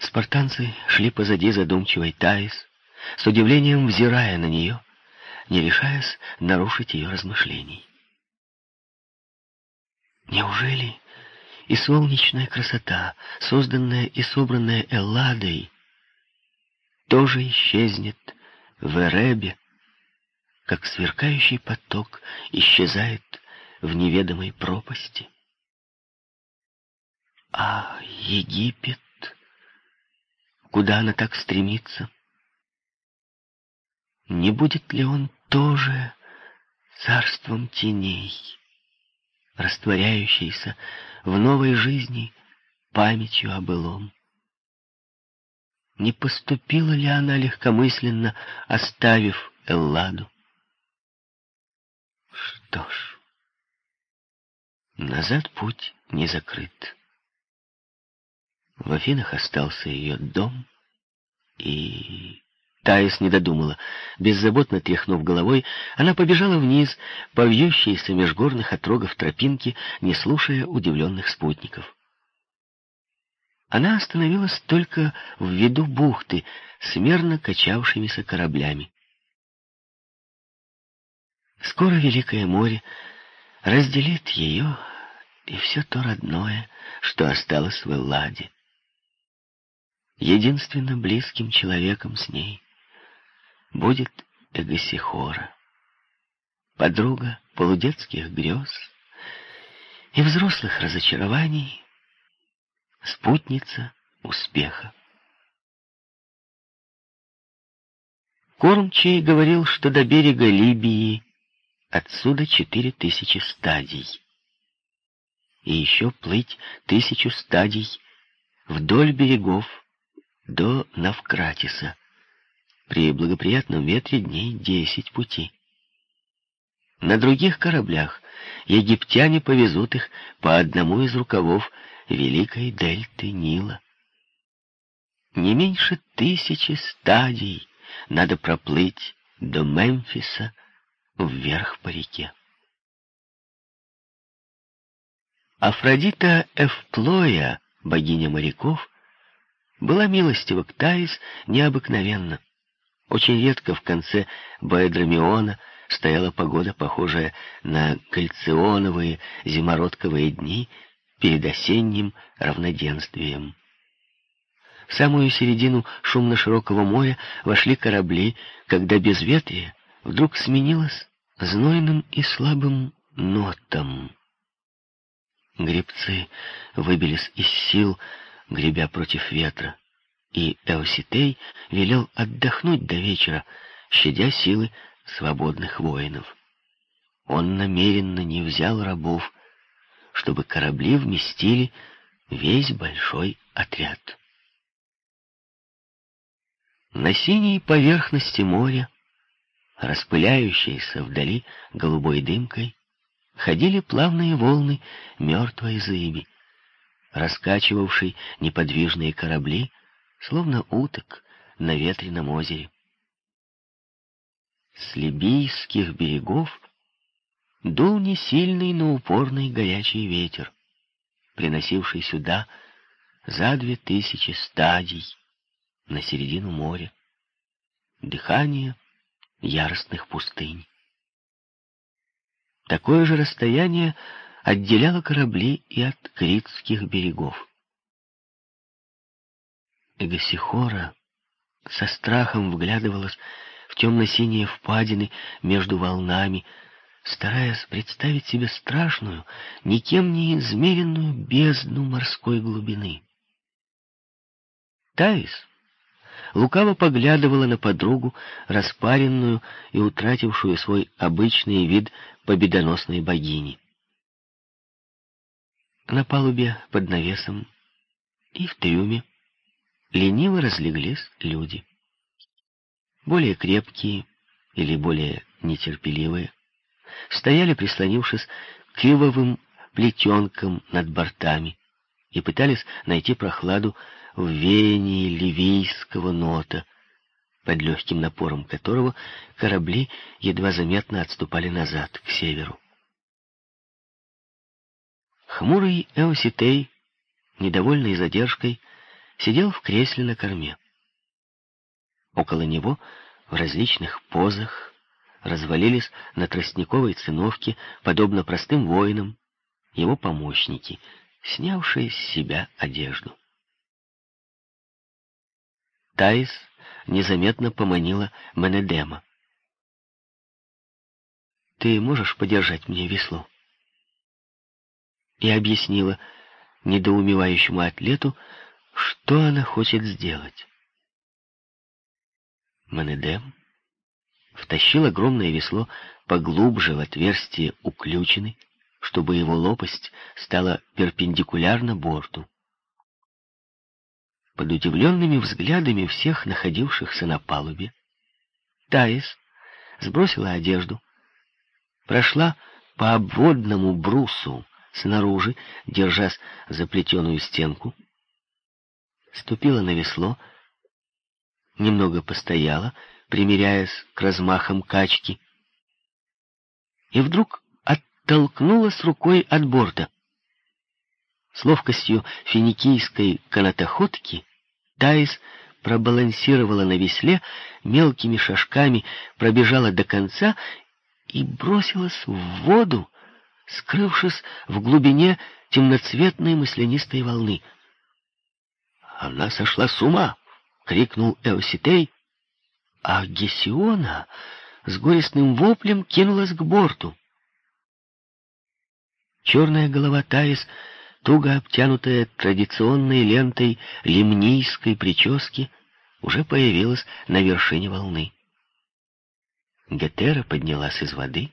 Спартанцы шли позади задумчивой Таис, с удивлением взирая на нее, не решаясь нарушить ее размышлений. Неужели и солнечная красота, созданная и собранная Элладой, тоже исчезнет в Эребе, как сверкающий поток исчезает в неведомой пропасти? А Египет, куда она так стремится? Не будет ли он тоже царством теней, растворяющийся в новой жизни памятью о былом? Не поступила ли она легкомысленно, оставив Элладу? Что ж, назад путь не закрыт. В Афинах остался ее дом, и... Таис не додумала. Беззаботно тряхнув головой, она побежала вниз по вьющейся меж горных отрогов тропинки, не слушая удивленных спутников. Она остановилась только в виду бухты с мерно качавшимися кораблями. Скоро Великое море разделит ее и все то родное, что осталось в Элладе единственно близким человеком с ней будет Эгосихора, подруга полудетских грез и взрослых разочарований, спутница успеха. Кормчий говорил, что до берега Либии отсюда четыре тысячи стадий, и еще плыть тысячу стадий вдоль берегов до Навкратиса. При благоприятном ветре дней десять пути. На других кораблях египтяне повезут их по одному из рукавов великой дельты Нила. Не меньше тысячи стадий надо проплыть до Мемфиса вверх по реке. Афродита Эвплоя, богиня моряков, была милостива к Таис необыкновенно. Очень редко в конце Боэдромиона стояла погода, похожая на кальционовые зимородковые дни перед осенним равноденствием. В самую середину шумно-широкого моря вошли корабли, когда безветрие вдруг сменилось знойным и слабым нотом. Гребцы выбились из сил, гребя против ветра, и Эоситей велел отдохнуть до вечера, щадя силы свободных воинов. Он намеренно не взял рабов, чтобы корабли вместили весь большой отряд. На синей поверхности моря, распыляющейся вдали голубой дымкой, ходили плавные волны мертвой зыби раскачивавший неподвижные корабли, словно уток на ветреном озере. С либийских берегов дул не сильный, но упорный горячий ветер, приносивший сюда за две тысячи стадий на середину моря дыхание яростных пустынь. Такое же расстояние отделяло корабли и от критских берегов. Эгосихора со страхом вглядывалась в темно-синие впадины между волнами, стараясь представить себе страшную, никем не измеренную бездну морской глубины. Таис лукаво поглядывала на подругу, распаренную и утратившую свой обычный вид победоносной богини на палубе под навесом и в трюме лениво разлеглись люди. Более крепкие или более нетерпеливые стояли, прислонившись к ивовым плетенкам над бортами и пытались найти прохладу в веянии ливийского нота, под легким напором которого корабли едва заметно отступали назад, к северу. Хмурый Эоситей, недовольный задержкой, сидел в кресле на корме. Около него в различных позах развалились на тростниковой циновке, подобно простым воинам, его помощники, снявшие с себя одежду. Таис незаметно поманила Менедема. «Ты можешь подержать мне весло?» И объяснила недоумевающему атлету, что она хочет сделать. Менедем втащил огромное весло поглубже в отверстие уключины, чтобы его лопасть стала перпендикулярна борту. Под удивленными взглядами всех находившихся на палубе, Таис сбросила одежду, прошла по обводному брусу снаружи, держась за плетеную стенку, ступила на весло, немного постояла, примиряясь к размахам качки, и вдруг оттолкнулась рукой от борта. С ловкостью финикийской канатоходки Таис пробалансировала на весле, мелкими шажками пробежала до конца и бросилась в воду, скрывшись в глубине темноцветной маслянистой волны. «Она сошла с ума!» — крикнул Эоситей, а Гесиона с горестным воплем кинулась к борту. Черная голова Таис, туго обтянутая традиционной лентой лимнийской прически, уже появилась на вершине волны. Гетера поднялась из воды,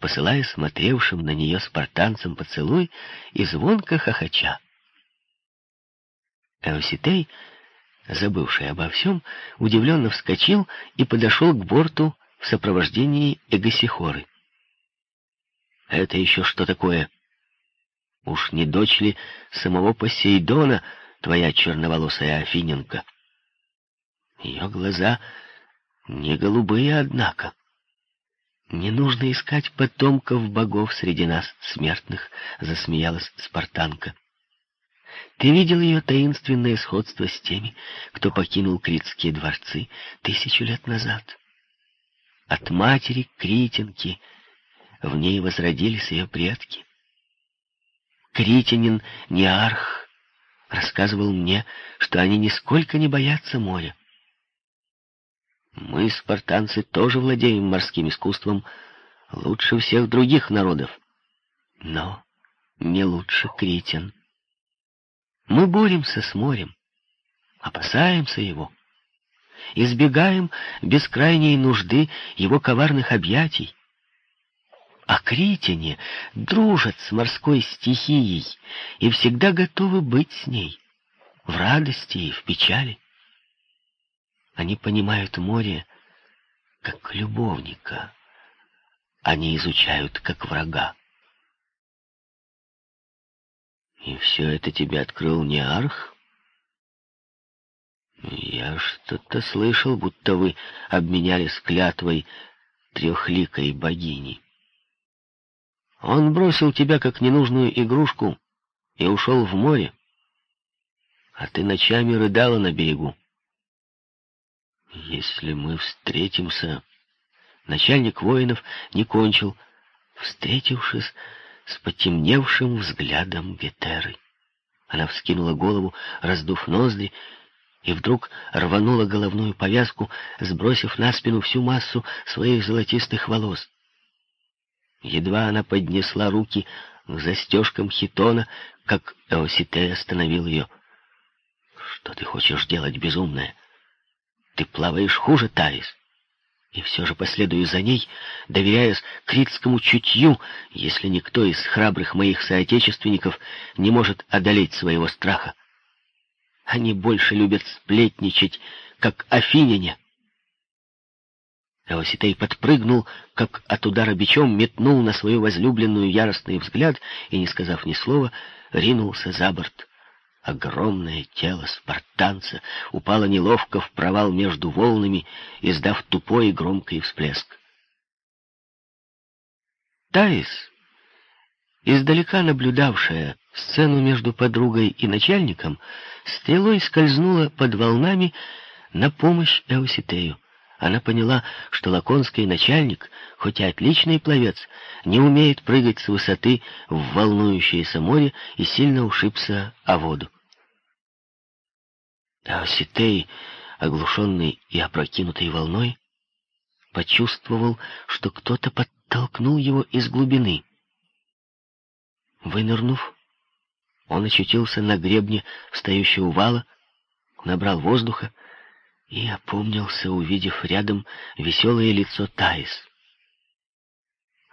посылая смотревшим на нее спартанцам поцелуй и звонко хохоча. Эоситей забывший обо всем, удивленно вскочил и подошел к борту в сопровождении Эгосихоры. «Это еще что такое? Уж не дочь ли самого Посейдона твоя черноволосая Афиненко?» Ее глаза не голубые, однако. «Не нужно искать потомков богов среди нас, смертных», — засмеялась спартанка. Ты видел ее таинственное сходство с теми, кто покинул критские дворцы тысячу лет назад. От матери Критинки в ней возродились ее предки. Критянин Неарх рассказывал мне, что они нисколько не боятся моря. Мы, спартанцы, тоже владеем морским искусством лучше всех других народов, но не лучше критян. Мы боремся с морем, опасаемся его, избегаем бескрайней нужды его коварных объятий. А критяне дружат с морской стихией и всегда готовы быть с ней, в радости и в печали. Они понимают море как любовника, они изучают как врага. И все это тебе открыл не Арх? Я что-то слышал, будто вы обменялись клятвой трехликой богини. Он бросил тебя как ненужную игрушку и ушел в море, а ты ночами рыдала на берегу. Если мы встретимся... Начальник воинов не кончил. Встретившись, с потемневшим взглядом Гетеры. Она вскинула голову, раздув ноздри, и вдруг рванула головную повязку, сбросив на спину всю массу своих золотистых волос. Едва она поднесла руки к застежкам хитона, как Эоситей остановил ее. «Что ты хочешь делать, безумная? Ты плаваешь хуже, Таис и все же последую за ней, доверяясь критскому чутью, если никто из храбрых моих соотечественников не может одолеть своего страха. Они больше любят сплетничать, как афиняне. Эоситей подпрыгнул, как от удара бичом, метнул на свою возлюбленную яростный взгляд и, не сказав ни слова, ринулся за борт. Огромное тело спартанца упало неловко в провал между волнами, издав тупой и громкий всплеск. Таис, издалека наблюдавшая сцену между подругой и начальником, стрелой скользнула под волнами на помощь Эуситею. Она поняла, что лаконский начальник, хоть и отличный пловец, не умеет прыгать с высоты в волнующееся море и сильно ушибся о воду. Эуситей, оглушенный и опрокинутый волной, почувствовал, что кто-то подтолкнул его из глубины. Вынырнув, он очутился на гребне встающего вала, набрал воздуха и опомнился, увидев рядом веселое лицо Таис.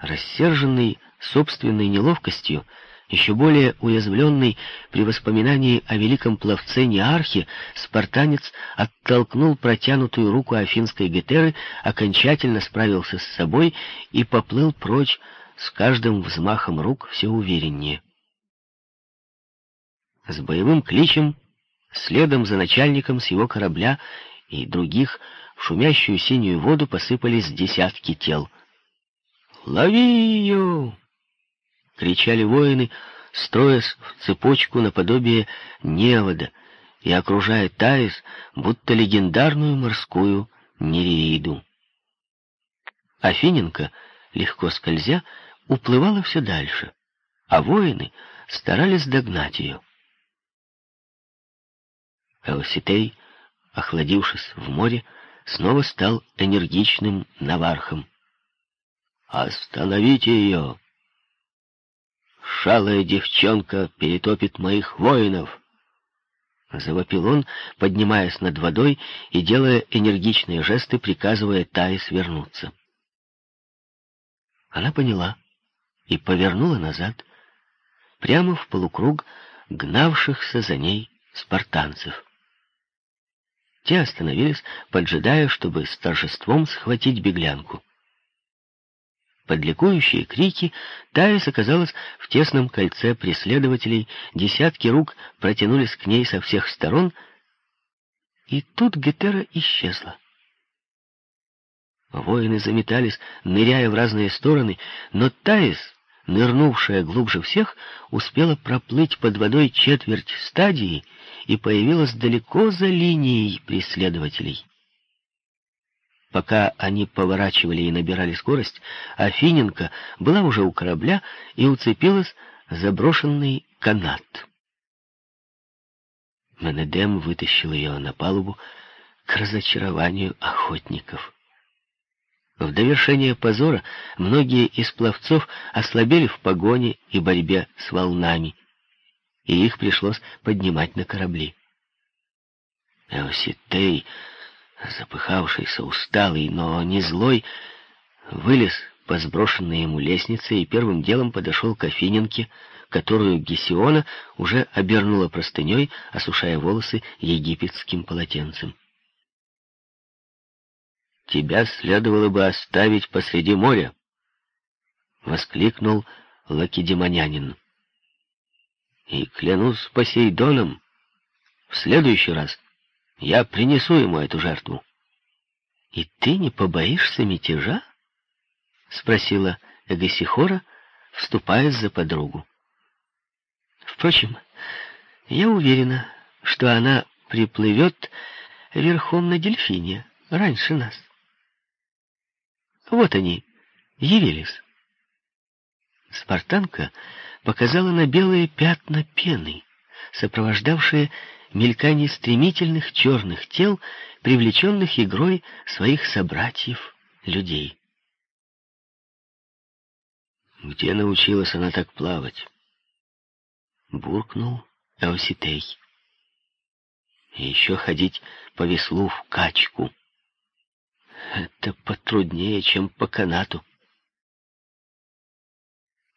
Рассерженный собственной неловкостью, еще более уязвленный при воспоминании о великом пловце Неархе, спартанец оттолкнул протянутую руку афинской гетеры, окончательно справился с собой и поплыл прочь с каждым взмахом рук все увереннее. С боевым кличем, следом за начальником с его корабля и других, в шумящую синюю воду посыпались десятки тел. «Лови ее!» — кричали воины, строясь в цепочку наподобие невода и окружая Таис, будто легендарную морскую нереиду. Афиненко, легко скользя, уплывала все дальше, а воины старались догнать ее. Элситей, охладившись в море, снова стал энергичным навархом. «Остановите ее! Шалая девчонка перетопит моих воинов!» Завопил он, поднимаясь над водой и делая энергичные жесты, приказывая Тае свернуться. Она поняла и повернула назад, прямо в полукруг гнавшихся за ней спартанцев. Те остановились, поджидая, чтобы с торжеством схватить беглянку. Под ликующие крики Таис оказалась в тесном кольце преследователей, десятки рук протянулись к ней со всех сторон, и тут Гетера исчезла. Воины заметались, ныряя в разные стороны, но Таис, нырнувшая глубже всех, успела проплыть под водой четверть стадии и появилась далеко за линией преследователей. Пока они поворачивали и набирали скорость, Афиненко была уже у корабля и уцепилась за брошенный канат. Менедем вытащил ее на палубу к разочарованию охотников. В довершение позора многие из пловцов ослабели в погоне и борьбе с волнами и их пришлось поднимать на корабли. Эоситей, запыхавшийся, усталый, но не злой, вылез по сброшенной ему лестнице и первым делом подошел к Афиненке, которую Гесиона уже обернула простыней, осушая волосы египетским полотенцем. «Тебя следовало бы оставить посреди моря!» — воскликнул лакедемонянин. И клянусь Посейдоном, в следующий раз я принесу ему эту жертву. — И ты не побоишься мятежа? — спросила Эгосихора, вступаясь за подругу. Впрочем, я уверена, что она приплывет верхом на дельфине раньше нас. Вот они, явились. Спартанка показала на белые пятна пены, сопровождавшие мелькание стремительных черных тел, привлеченных игрой своих собратьев-людей. Где научилась она так плавать? Буркнул Эоситей. И еще ходить по веслу в качку. Это потруднее, чем по канату.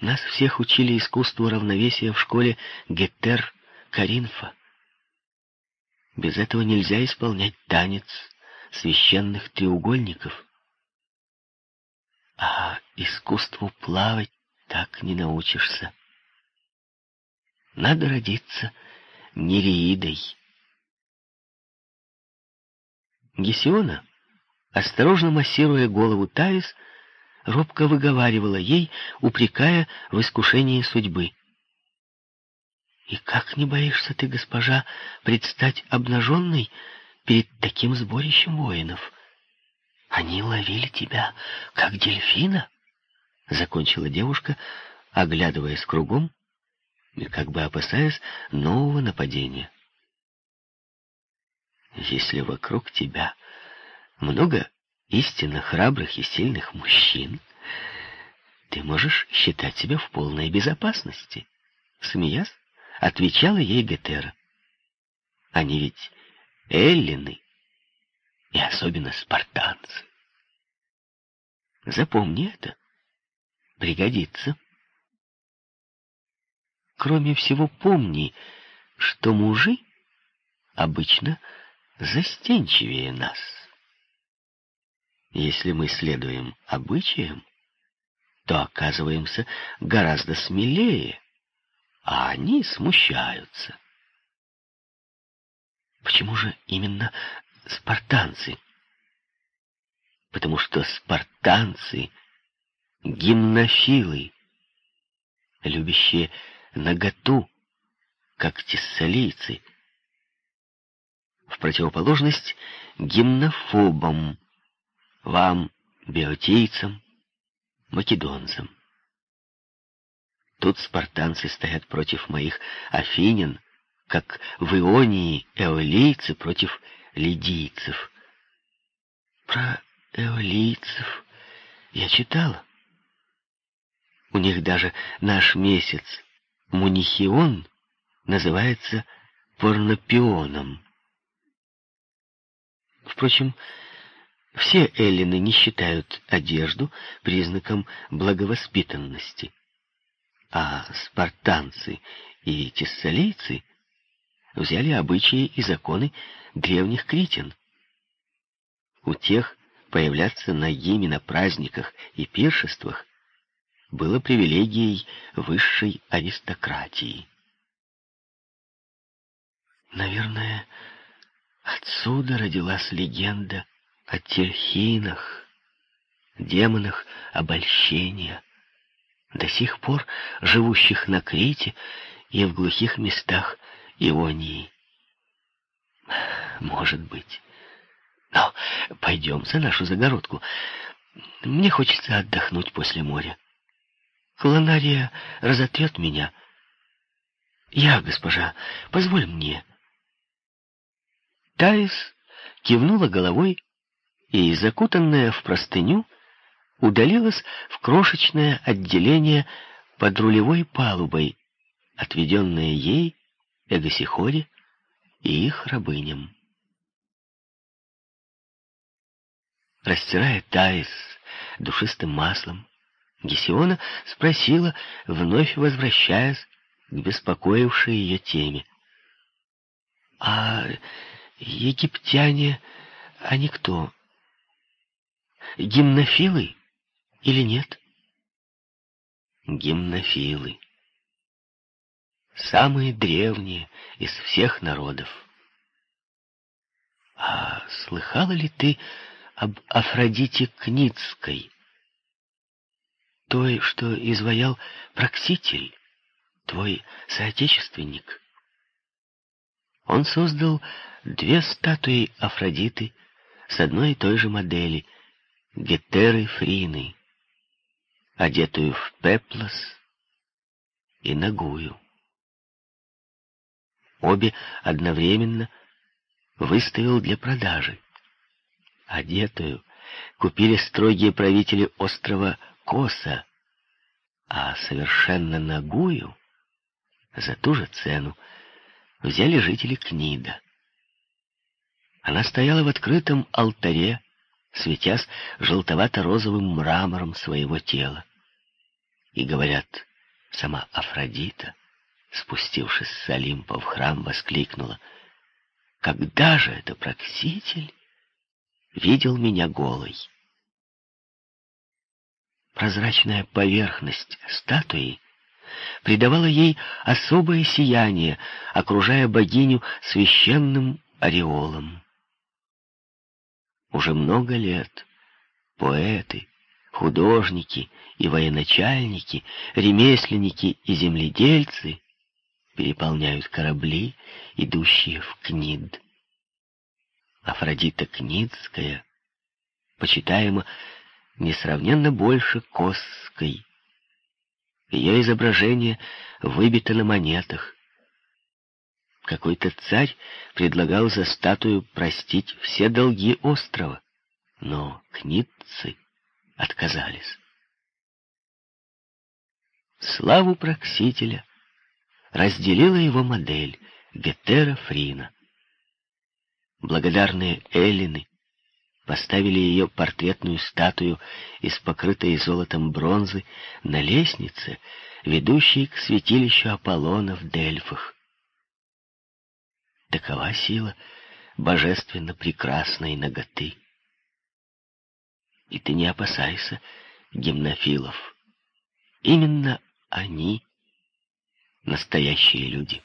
Нас всех учили искусству равновесия в школе Гетер Каринфа. Без этого нельзя исполнять танец священных треугольников. А искусству плавать так не научишься. Надо родиться нереидой. Гесиона, осторожно массируя голову Таис, робко выговаривала ей, упрекая в искушении судьбы. И как не боишься ты, госпожа, предстать обнаженной перед таким сборищем воинов? Они ловили тебя, как дельфина, — закончила девушка, оглядываясь кругом и как бы опасаясь нового нападения. Если вокруг тебя много истинно храбрых и сильных мужчин, ты можешь считать себя в полной безопасности. Смеясь, отвечала ей Гетера. Они ведь эллины, и особенно спартанцы. Запомни это. Пригодится. Кроме всего, помни, что мужи обычно застенчивее нас. Если мы следуем обычаям, то оказываемся гораздо смелее, а они смущаются. Почему же именно спартанцы? Потому что спартанцы — гимнофилы, любящие наготу, как тессалийцы, в противоположность гимнофобам, вам, биотийцам, македонцам. Тут спартанцы стоят против моих афинян, как в Ионии эолийцы против лидийцев. Про эолийцев я читала. У них даже наш месяц, Мунихион, называется порнопионом. Впрочем, все эллины не считают одежду признаком благовоспитанности, а спартанцы и тессалийцы взяли обычаи и законы древних критин. У тех появляться нагими на праздниках и пиршествах было привилегией высшей аристократии. Наверное, отсюда родилась легенда о тельхинах, демонах обольщения, до сих пор живущих на Крите и в глухих местах Ионии. Может быть. Но пойдем за нашу загородку. Мне хочется отдохнуть после моря. Клонария разотрет меня. Я, госпожа, позволь мне. Таис кивнула головой и, закутанная в простыню, удалилась в крошечное отделение под рулевой палубой, отведенное ей, Эгосихоре и их рабыням. Растирая Таис душистым маслом, Гесиона спросила, вновь возвращаясь к беспокоившей ее теме. — А египтяне, они кто? Гимнофилы или нет? Гимнофилы. Самые древние из всех народов. А слыхала ли ты об Афродите Кницкой? Той, что изваял Прокситель, твой соотечественник. Он создал две статуи Афродиты с одной и той же модели — Гетеры Фрины, одетую в пеплос и ногую. Обе одновременно выставил для продажи. Одетую купили строгие правители острова Коса, а совершенно ногую за ту же цену взяли жители Книда. Она стояла в открытом алтаре светясь желтовато-розовым мрамором своего тела. И, говорят, сама Афродита, спустившись с Олимпа в храм, воскликнула, «Когда же это прокситель видел меня голой?» Прозрачная поверхность статуи придавала ей особое сияние, окружая богиню священным ореолом. Уже много лет поэты, художники и военачальники, ремесленники и земледельцы переполняют корабли, идущие в Книд. Афродита Книдская почитаема несравненно больше Косской. Ее изображение выбито на монетах. Какой-то царь предлагал за статую простить все долги острова, но книтцы отказались. Славу Проксителя разделила его модель Гетера Фрина. Благодарные эллины поставили ее портретную статую из покрытой золотом бронзы на лестнице, ведущей к святилищу Аполлона в Дельфах. Такова сила божественно прекрасной ноготы. И ты не опасайся гимнофилов. Именно они настоящие люди.